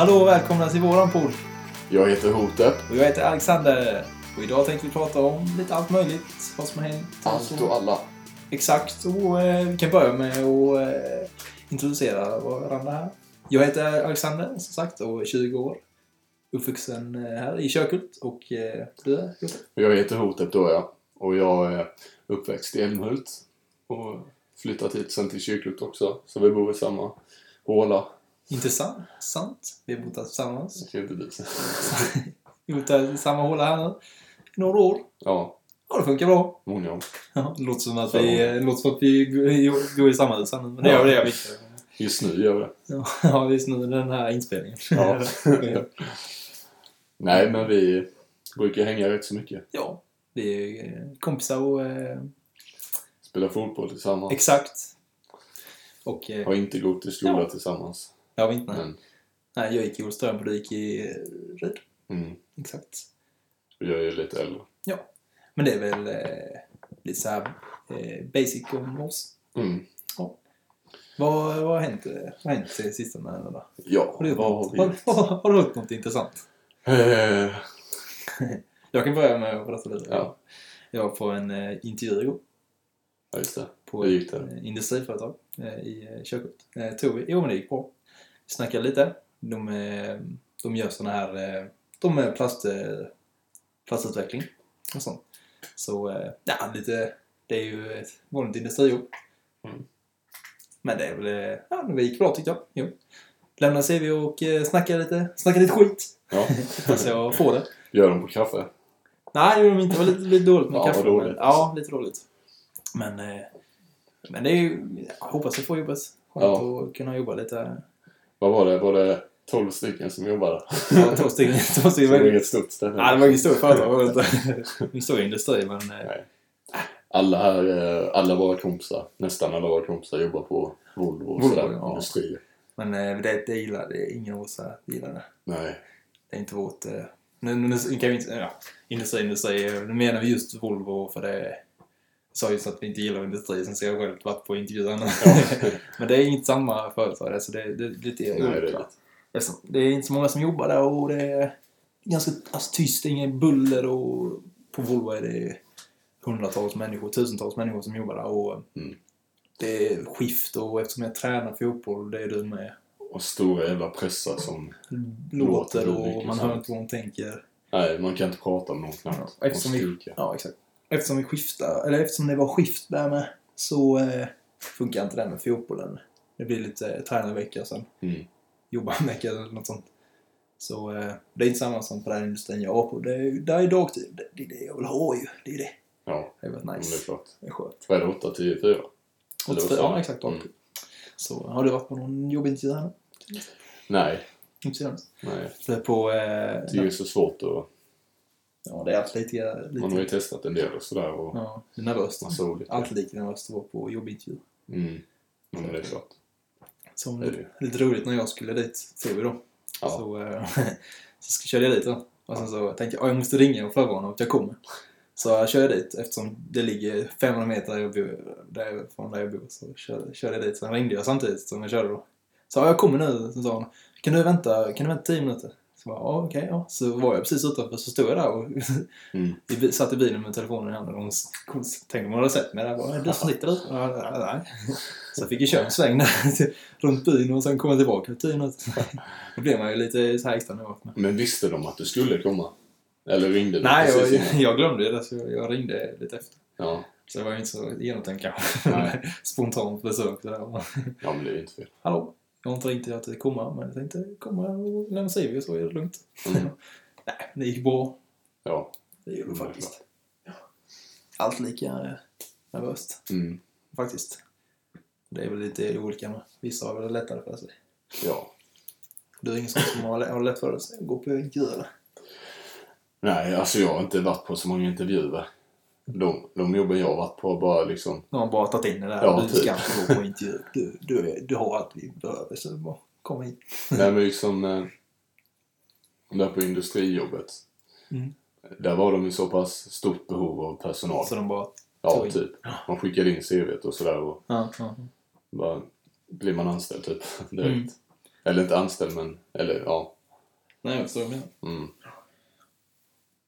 Hallå och välkomna till våran podd. Jag heter Hotep. Och jag heter Alexander. Och idag tänkte vi prata om lite allt möjligt. Vad som har hänt. Allt och alla. Exakt. Och eh, vi kan börja med att eh, introducera varandra här. Jag heter Alexander, som sagt, och är 20 år. Uppvuxen eh, här i Kökult. Och eh, du är Jocke? Jag heter Hotep då ja. Och jag är uppväxt i Älmhult. Och flyttat hit sen till Kyrkhult också. Så vi bor i samma håla. Intressant. Sant. Vi har bott här tillsammans. Det inte. Vi har bott här i samma håla här nu. Några år. Ja, Ja, det funkar bra. många år. Ja, det låter som att vi, det låter som att vi går- i samma hus här nu. Men det gör det vi inte. Just nu gör vi det. Ja, just nu den här inspelningen. Ja. Nej, men vi brukar hänga rätt så mycket. ja, vi är kompisar och... Eh, Spela fotboll tillsammans. exakt. Och... Eh, Har inte gått i skola Ja. tillsammans. Jag vet inte. Men, Nej, jag gick i Olström och du gick i Ryd. mm, Exakt. och jag är lite äldre. Men det är väl eh, lite såhär eh, basic om oss. Mm. Vad, vad har hänt, vad har hänt sen sista månaden då? Ja, Har du, vad något, har vi? har, har du gjort något intressant? Eh, Jag kan börja med att berätta lite. Ja. Jag var på en eh, intervju igår. ja, just det. på ett det? eh, industriföretag eh, i eh, Kökut. Eh, tog vi? Jo, men det gick bra. Snackade lite. De, eh, de gör såna här... eh, De är plast, eh, plastutveckling och sånt. Så, ja, lite... Det är ju ett vanligt industrijobb. Mm. Men det är väl... Ja, det gick bra tyckte jag. Jo. Lämnade CV och snackade lite, snackade lite skit. Ja. Hoppas jag får det. Gör de på kaffe? Nej, det gjorde de inte. Det var lite, lite dåligt med Ja, kaffe. dåligt. Men, ja, lite dåligt. Men, men det är ju... Jag hoppas jag får jobbet. Skönt Ja. att kunna jobba lite. Vad var det? Var det 12 stycken som jobbade? Ja, två stycken. Två Det stycken. var Nej, inget stort ställe. det var inget stort företag. var det inte. Ingen stor industri, men... eh, Nej. Alla här, eh, alla våra kompisar, nästan alla våra kompisar jobbar på Volvo och Volvo, sådär, ja. industrier. Men eh, det, det gillar det. Ingen av oss gillar det. Nej. Det är inte vårt... Nu, nu, kan vi inte... Ja, industri, industri. Nu menar vi just Volvo för det... sa just att vi inte gillar industri, sen så jag själv varit på intervjun. men det är inte samma företag, alltså det, det lite det är olika. det. Är inte så många som jobbar där och det är ganska alltså, tyst, inget buller och på Volvo är det hundratals människor, tusentals människor som jobbar där och Mm. det är skift och eftersom jag tränar fotboll, det är du med, Och stora jävla pressar som... låter hur och man hör inte vad de tänker. Nej, man kan inte prata med någon knappt. Eftersom vi-. Ja, exakt. Eftersom vi skiftar, eller eftersom det var skift där med, så eh, funkar inte det med fotbollen. Det blir lite eh, träna en vecka sen Mm. jobba en vecka eller något sånt. Så eh, det är inte samma som på den industrin jag var på. Det är, där är dagtid. Det, det är det jag vill ha ju. Det är det. Ja, Det har varit men det är nice. klart. Det är skönt. Vad är det? 8, 10, 4? Och Eller vad för, sa ja, du? exakt. Mm. Så har du varit på någon jobbintervju här nu? Nej, Inte så hemskt. nej. Är på... Eh, Det är ju så svårt att... ja, det är alltid lite... lite Man har ju testat en del och sådär och ja, det är nervöst. massa olika. Alltid lite nervöst att vara på jobbintervju. Mm. Ja, men det är klart. Som Det är det. lite roligt när jag skulle dit, TV då. Ja. Så, eh, så körde jag dit då. Och sen så tänkte jag jag måste ringa och förvarna att jag kommer. Så jag körde dit eftersom det ligger 500 meter där jag bor, där, från där jag bor. Så körde, körde jag dit. Sen ringde jag samtidigt som jag körde då. Så ja, jag kommer nu. Så sa hon, kan du vänta, kan du vänta 10 minuter? Så jag, ja okej, ja. Så var jag precis utanför så stod jag där och Mm. i satt i bilen med telefonen i handen och hon tänkte hon hade sett mig där. Bara, du som sitter där? Nej. Så jag fick ju köra en sväng där till- runt byn och sen komma tillbaka tio minuter. Då blev man ju lite så här extra nervös. Men- visste de att du skulle komma? Eller ringde du Nej, jag, innan? jag glömde ju det så jag, jag ringde lite efter. Ja. Så det var ju inte så genomtänkt kanske. Spontant besök sådär. ja, men det är ju inte fel. Hallå, jag har inte till att komma men jag tänkte komma och lämna CV så är det lugnt. Mm. Nej, det gick bra. Ja. Det gjorde det Mm, det faktiskt. Allt lika eh, nervöst. Mm. faktiskt. Det är väl lite olika med. Vissa har väl lättare för sig. Ja. Du är ingen sån som har lätt för sig att gå på intervju eller? Nej, alltså jag har inte varit på så många intervjuer. De, de jobben jag har varit på bara liksom... Någon har bara tagit in det där. Ja, du typ. ska inte gå på intervju. Du, du, du har allt vi behöver så bara kom in. Nej, men liksom... Eh, där på industrijobbet. Mm. Där var de i så pass stort behov av personal. Så de bara... Ja, in. typ. Man skickade in CVt och sådär och Ja, ja. bara blir man anställd typ direkt. Mm. Eller inte anställd, men... Eller ja. Nej, jag förstår vad du menar. Mm.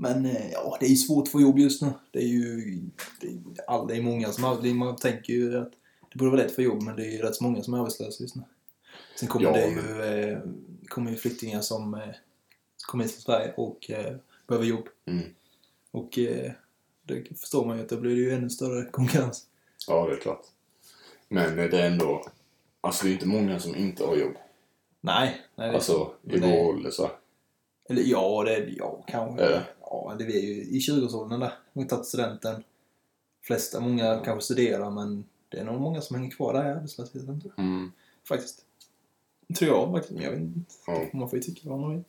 Men eh, ja, det är ju svårt att få jobb just nu. Det är ju det är, all, det är många som är- Man tänker ju att det borde vara lätt för jobb, men det är ju rätt så många som är arbetslösa just nu. Sen kommer Ja, det men- ju, eh, kommer flyktingar som eh, kommer hit till Sverige och eh, behöver jobb. Mm. Och eh, det förstår man ju att då blir det ju ännu större konkurrens. Ja, det är klart. Men det är ändå... Alltså det är inte många som inte har jobb. Nej, nej Alltså i vår ålder så. eller ja, det är ja, kanske. Det? Ja, det är ju i 20-årsåldern där. Vi har tagit studenten. flesta, många kanske studerar men det är nog många som hänger kvar där i arbetslösheten. Mm. Faktiskt. Tror jag faktiskt. men Jag vet inte. Ja. Man får ju tycka vad man vill.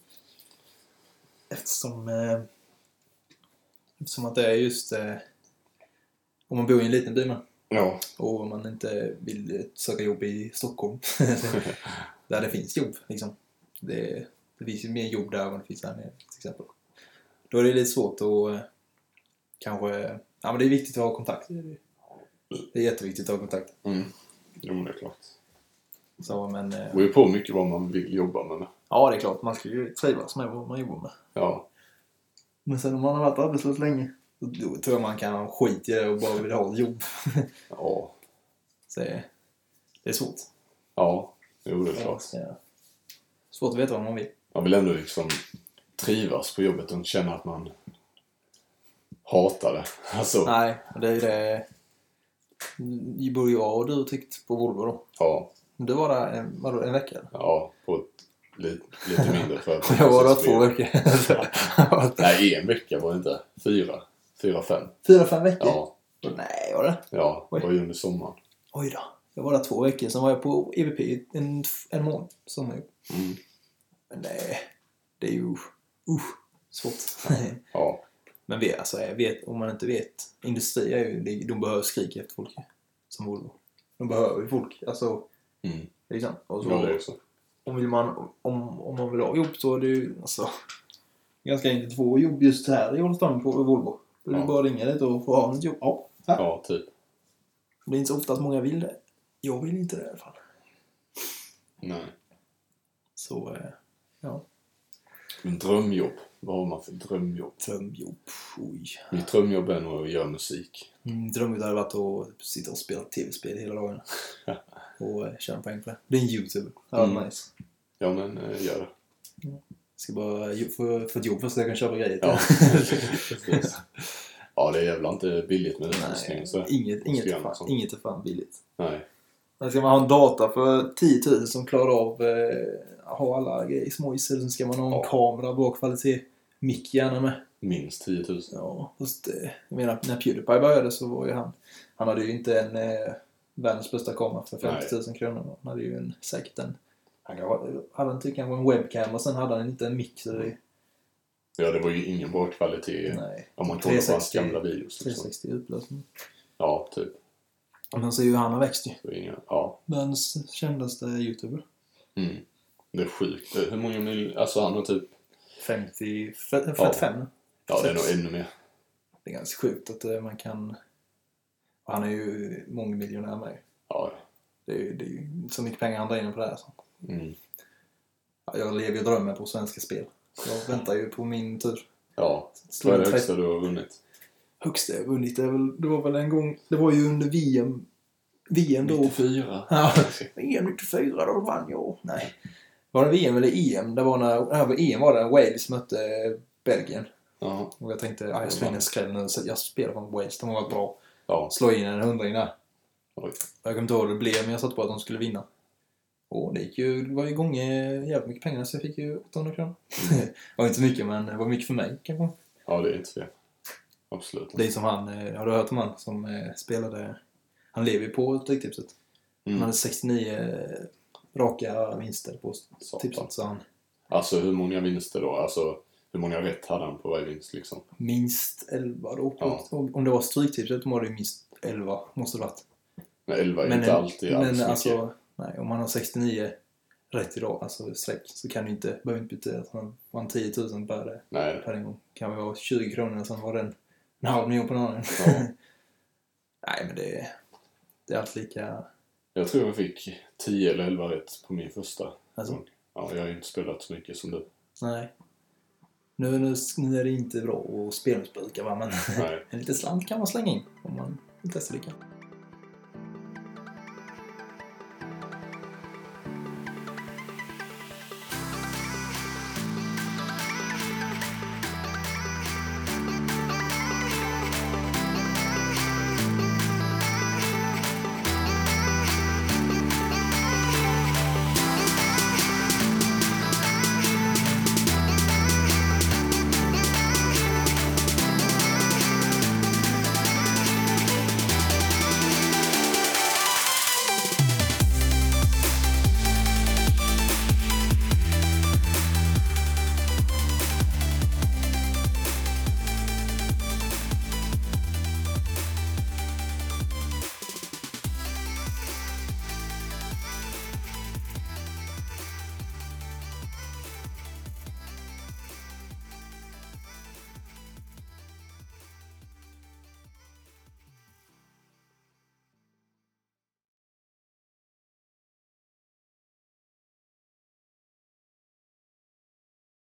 Eftersom, eh, eftersom att det är just eh, om man bor i en liten by med Ja. och man inte vill eh, söka jobb i Stockholm där det finns jobb liksom. Det, det finns ju mer jobb där än det finns här nere till exempel. Då är det lite svårt att eh, kanske, ja men det är viktigt att ha kontakt. Det är, jätteviktigt att ha kontakt. Mm. Jo, men det är klart. Så, men, eh, Det beror ju på mycket vad man vill jobba med. ja det är klart, man ska ju trivas med vad man jobbar med. Ja. Men sen om man har varit arbetslös länge, då, tror jag man kan ha skit i det och bara vill ha ett jobb. Ja. Så det, det är svårt. Ja. Jo, det är klart. Ja. Svårt att veta vad man vill. Man vill ändå liksom trivas på jobbet och inte känna att man hatar det. Alltså, Nej, det är ju det. Både jag och du tyckt på Volvo då. ja. Du var där en, vadå, en vecka? eller? Ja, på ett li, lite mindre företag. Jag var där två veckor. Nej, en vecka var det inte. Fyra. Fyra, fem. Fyra, fem veckor? Ja. Nej, var det? Ja, det var ju under sommaren. Oj då. Jag var där två veckor, sen var jag på EVP en, en månad. Sommarjobb. Mm. Men det, det är ju usch, svårt. Ja. Men vet, alltså, jag vet, om man inte vet. Industri är ju, de- behöver skrika efter folk. Som Volvo. De behöver ju folk. Alltså, Mm. liksom. Och så, Ja, det är så. om, vill man, om, om man vill ha jobb så är det ju alltså, ganska enkelt att få jobb just här i Olofström på Volvo. Det Ja. bara ringa dit och få ha ett jobb. Ja, här. Ja, typ. Det är inte så ofta att många vill det. Jag vill inte det i alla fall. Nej. Så, eh, ja. Men drömjobb. Vad har man för drömjobb? Drömjobb. Oj. Mitt drömjobb är nog att göra musik. Mm, drömjobb hade varit att sitta och spela tv-spel hela dagen. och eh, tjäna poäng på det. Är en YouTube. Det var Mm. nice. Ja, men eh, gör det. Ska bara få, få ett jobb först så jag kan köpa grejer. Ja. Ja, det är jävla inte billigt med utrustning. Nej, Så. inget, inget, fan, inget är fan billigt. Nej. Men ska man ha en data för 10 000 som klarar av eh, ha alla grejer små Sen ska man ha en Ja. kamera, bra kvalitet, mick gärna med. Minst 10 000. Ja, fast eh, jag menar, när Pewdiepie började så var ju han... Han hade ju inte en eh, världens bästa kamera för 50 000 kronor. Han hade ju en, säkert en... Han hade inte kanske en webcam och sen hade han inte en mick så det... Ja, det var ju ingen bra kvalitet Nej. om man kollar på hans 360 gamla videos. Liksom. 360 upplösning. Ja, typ. Men så är ju han har växt ju. Ja. Världens kändaste youtuber. Mm. Det är sjukt. Hur många mil... Alltså han har typ... 50... 45 nu. Ja, det är nog ännu mer. Det är ganska sjukt att eh, man kan... Och han är ju mångmiljonär med. Ja. Det är ju det är så mycket pengar han drar in på det här. Så. Mm. Ja, Jag lever ju drömmen på Svenska Spel. Så jag väntar ju på min tur. Ja. Slå Vad är det 30 högsta du har vunnit? Högsta jag vunnit det, är väl, det var väl en gång... Det var ju under VM. VM då. 94. Ja, VM 94 då vann jag. Nej. Var det VM eller EM? Det var när... Nej, var EM var det Wales mötte Belgien. Ja. Och jag tänkte, ah, jag slår in en skräll nu. Så Jag spelar från Wales, de har varit bra. Ja. Slå in en hundring där. Oj. Jag kommer inte ihåg hur det blev, men jag satte på att de skulle vinna. Och det gick ju, det var ju gånger jävligt mycket pengar, så jag fick ju 800 kronor. det var inte så mycket, men det var mycket för mig kanske. Ja, det är inte fel. Absolut. Det är som han, eh, har du hört om han som eh, spelade, han lever ju på Stryktipset. Han Mm. hade 69 raka vinster på Satan. tipset, så han Alltså hur många vinster då? Alltså hur många rätt hade han på varje vinst liksom? minst 11 då. Ja. Om det var Stryktipset var det ju minst 11, måste det varit. Men 11 är Men, inte alltid alls men mycket. alltså, nej, om han har 69 rätt idag, alltså streck, så kan det inte, behöver inte betyda att han vann 10 000 per, Nej. per en gång. kan väl vara 20 kronor, sen var det en, halv miljon på annan. Ja. nej, men det, det är allt lika... Jag tror jag fick 10 eller 11 rätt på min första. Alltså. Ja, jag har ju inte spelat så mycket som du. nej. Nu, nu, nu är det inte bra att spelmissbruka va, men en liten slant kan man slänga in om man vill testa lyckan.